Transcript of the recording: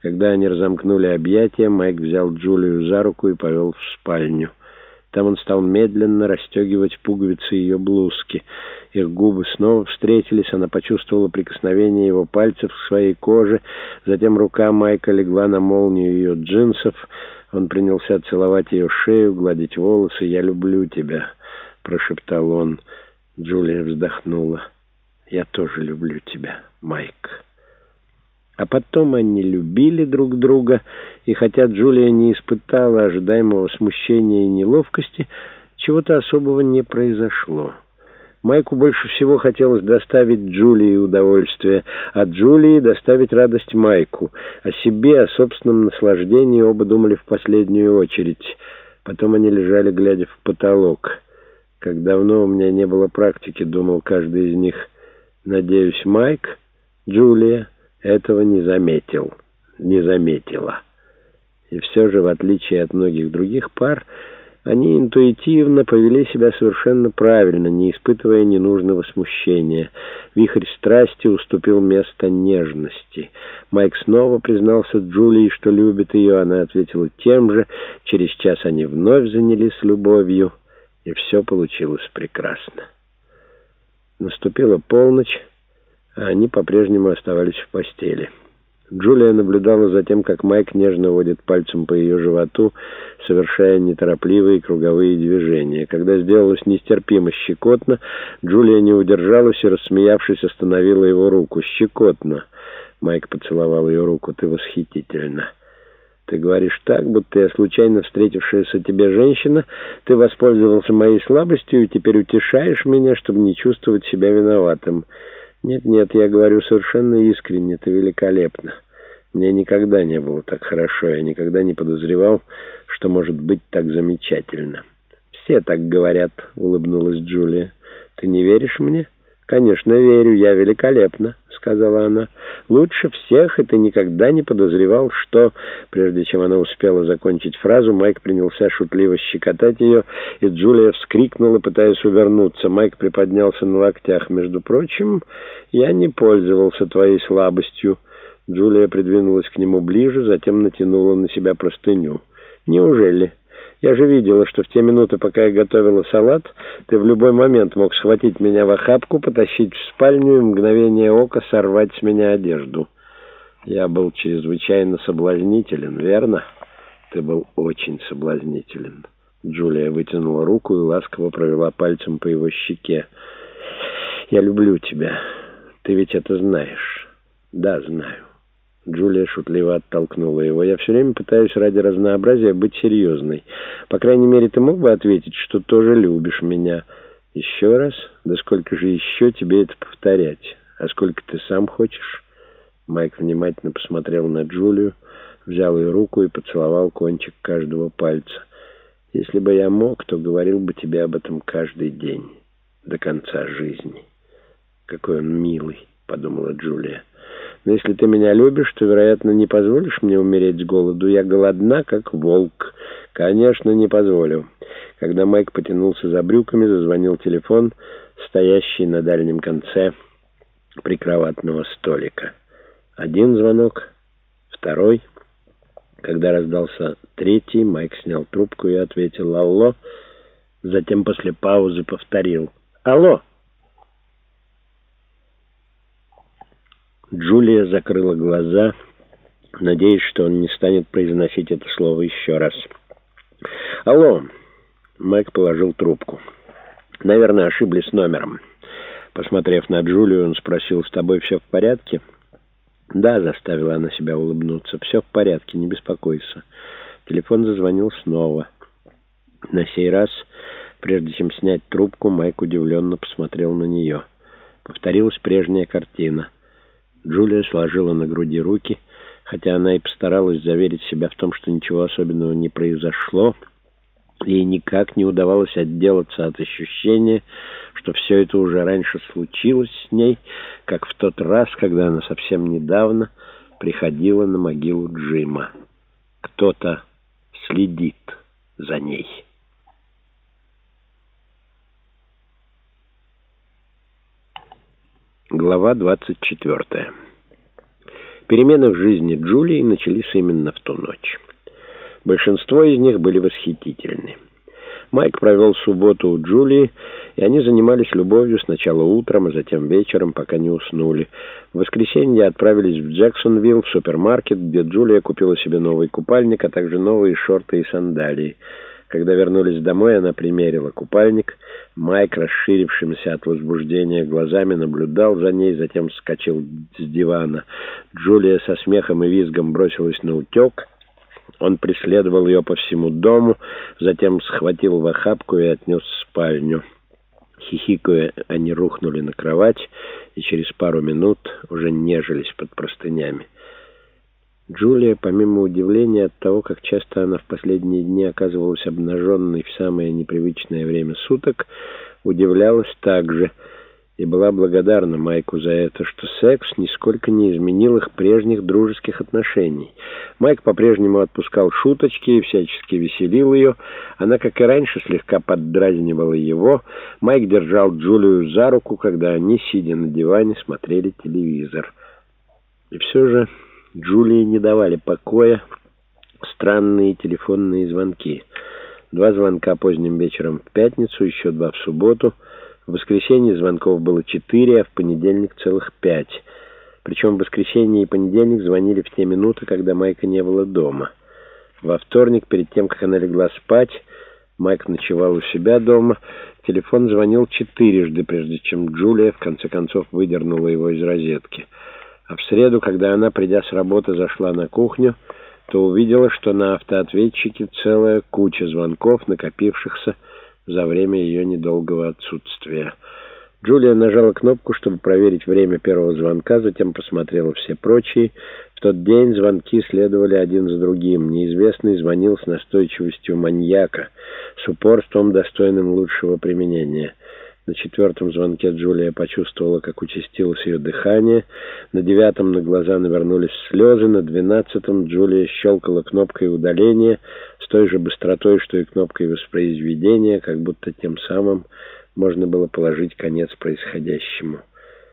Когда они разомкнули объятия, Майк взял Джулию за руку и повел в спальню. Там он стал медленно расстегивать пуговицы ее блузки. Их губы снова встретились, она почувствовала прикосновение его пальцев к своей коже. Затем рука Майка легла на молнию ее джинсов. Он принялся целовать ее шею, гладить волосы. «Я люблю тебя», — прошептал он. Джулия вздохнула. «Я тоже люблю тебя, Майк». А потом они любили друг друга, и хотя Джулия не испытала ожидаемого смущения и неловкости, чего-то особого не произошло. Майку больше всего хотелось доставить Джулии удовольствие, а Джулии доставить радость Майку. О себе, о собственном наслаждении оба думали в последнюю очередь. Потом они лежали, глядя в потолок. Как давно у меня не было практики, думал каждый из них. Надеюсь, Майк, Джулия этого не заметил, не заметила. И все же, в отличие от многих других пар, они интуитивно повели себя совершенно правильно, не испытывая ненужного смущения. Вихрь страсти уступил место нежности. Майк снова признался Джулии, что любит ее. Она ответила тем же. Через час они вновь занялись любовью, и все получилось прекрасно. Наступила полночь а они по-прежнему оставались в постели. Джулия наблюдала за тем, как Майк нежно водит пальцем по ее животу, совершая неторопливые круговые движения. Когда сделалось нестерпимо щекотно, Джулия не удержалась и, рассмеявшись, остановила его руку. «Щекотно!» Майк поцеловал ее руку. «Ты восхитительна!» Ты говоришь так, будто я случайно встретившаяся тебе женщина, ты воспользовался моей слабостью и теперь утешаешь меня, чтобы не чувствовать себя виноватым. «Нет-нет, я говорю совершенно искренне, это великолепно. Мне никогда не было так хорошо, я никогда не подозревал, что может быть так замечательно». «Все так говорят», — улыбнулась Джулия. «Ты не веришь мне?» «Конечно, верю, я великолепна», — сказала она. «Лучше всех, и ты никогда не подозревал, что...» Прежде чем она успела закончить фразу, Майк принялся шутливо щекотать ее, и Джулия вскрикнула, пытаясь увернуться. Майк приподнялся на локтях. «Между прочим, я не пользовался твоей слабостью». Джулия придвинулась к нему ближе, затем натянула на себя простыню. «Неужели?» Я же видела, что в те минуты, пока я готовила салат, ты в любой момент мог схватить меня в охапку, потащить в спальню и мгновение ока сорвать с меня одежду. Я был чрезвычайно соблазнителен, верно? Ты был очень соблазнителен. Джулия вытянула руку и ласково провела пальцем по его щеке. «Я люблю тебя. Ты ведь это знаешь?» «Да, знаю». Джулия шутливо оттолкнула его. «Я все время пытаюсь ради разнообразия быть серьезной. По крайней мере, ты мог бы ответить, что тоже любишь меня. Еще раз? Да сколько же еще тебе это повторять? А сколько ты сам хочешь?» Майк внимательно посмотрел на Джулию, взял ее руку и поцеловал кончик каждого пальца. «Если бы я мог, то говорил бы тебе об этом каждый день, до конца жизни». «Какой он милый», — подумала Джулия. Но если ты меня любишь, то, вероятно, не позволишь мне умереть с голоду. Я голодна, как волк. Конечно, не позволю. Когда Майк потянулся за брюками, зазвонил телефон, стоящий на дальнем конце прикроватного столика. Один звонок, второй. Когда раздался третий, Майк снял трубку и ответил «Алло». Затем после паузы повторил «Алло». Джулия закрыла глаза, надеясь, что он не станет произносить это слово еще раз. «Алло!» Майк положил трубку. «Наверное, ошиблись номером». Посмотрев на Джулию, он спросил, «С тобой все в порядке?» «Да», — заставила она себя улыбнуться, «все в порядке, не беспокойся». Телефон зазвонил снова. На сей раз, прежде чем снять трубку, Майк удивленно посмотрел на нее. Повторилась прежняя картина — Джулия сложила на груди руки, хотя она и постаралась заверить себя в том, что ничего особенного не произошло. Ей никак не удавалось отделаться от ощущения, что все это уже раньше случилось с ней, как в тот раз, когда она совсем недавно приходила на могилу Джима. Кто-то следит за ней. Глава 24. Перемены в жизни Джулии начались именно в ту ночь. Большинство из них были восхитительны. Майк провел субботу у Джулии, и они занимались любовью сначала утром, а затем вечером, пока не уснули. В воскресенье отправились в Джексонвилл, в супермаркет, где Джулия купила себе новый купальник, а также новые шорты и сандалии. Когда вернулись домой, она примерила купальник. Майк, расширившимся от возбуждения глазами, наблюдал за ней, затем вскочил с дивана. Джулия со смехом и визгом бросилась на утек — он преследовал ее по всему дому, затем схватил в охапку и отнес в спальню. Хихикая, они рухнули на кровать и через пару минут уже нежились под простынями. Джулия, помимо удивления от того, как часто она в последние дни оказывалась обнаженной в самое непривычное время суток, удивлялась также — и была благодарна Майку за это, что секс нисколько не изменил их прежних дружеских отношений. Майк по-прежнему отпускал шуточки и всячески веселил ее. Она, как и раньше, слегка поддразнивала его. Майк держал Джулию за руку, когда они, сидя на диване, смотрели телевизор. И все же Джулии не давали покоя странные телефонные звонки. Два звонка поздним вечером в пятницу, еще два в субботу — в воскресенье звонков было четыре, а в понедельник целых пять. Причем в воскресенье и понедельник звонили в те минуты, когда Майка не было дома. Во вторник, перед тем, как она легла спать, Майк ночевал у себя дома. Телефон звонил четырежды, прежде чем Джулия в конце концов выдернула его из розетки. А в среду, когда она, придя с работы, зашла на кухню, то увидела, что на автоответчике целая куча звонков, накопившихся за время ее недолгого отсутствия. Джулия нажала кнопку, чтобы проверить время первого звонка, затем посмотрела все прочие. В тот день звонки следовали один за другим. Неизвестный звонил с настойчивостью маньяка, с упорством, достойным лучшего применения. На четвертом звонке Джулия почувствовала, как участилось ее дыхание. На девятом на глаза навернулись слезы. На двенадцатом Джулия щелкала кнопкой удаления с той же быстротой, что и кнопкой воспроизведения, как будто тем самым можно было положить конец происходящему.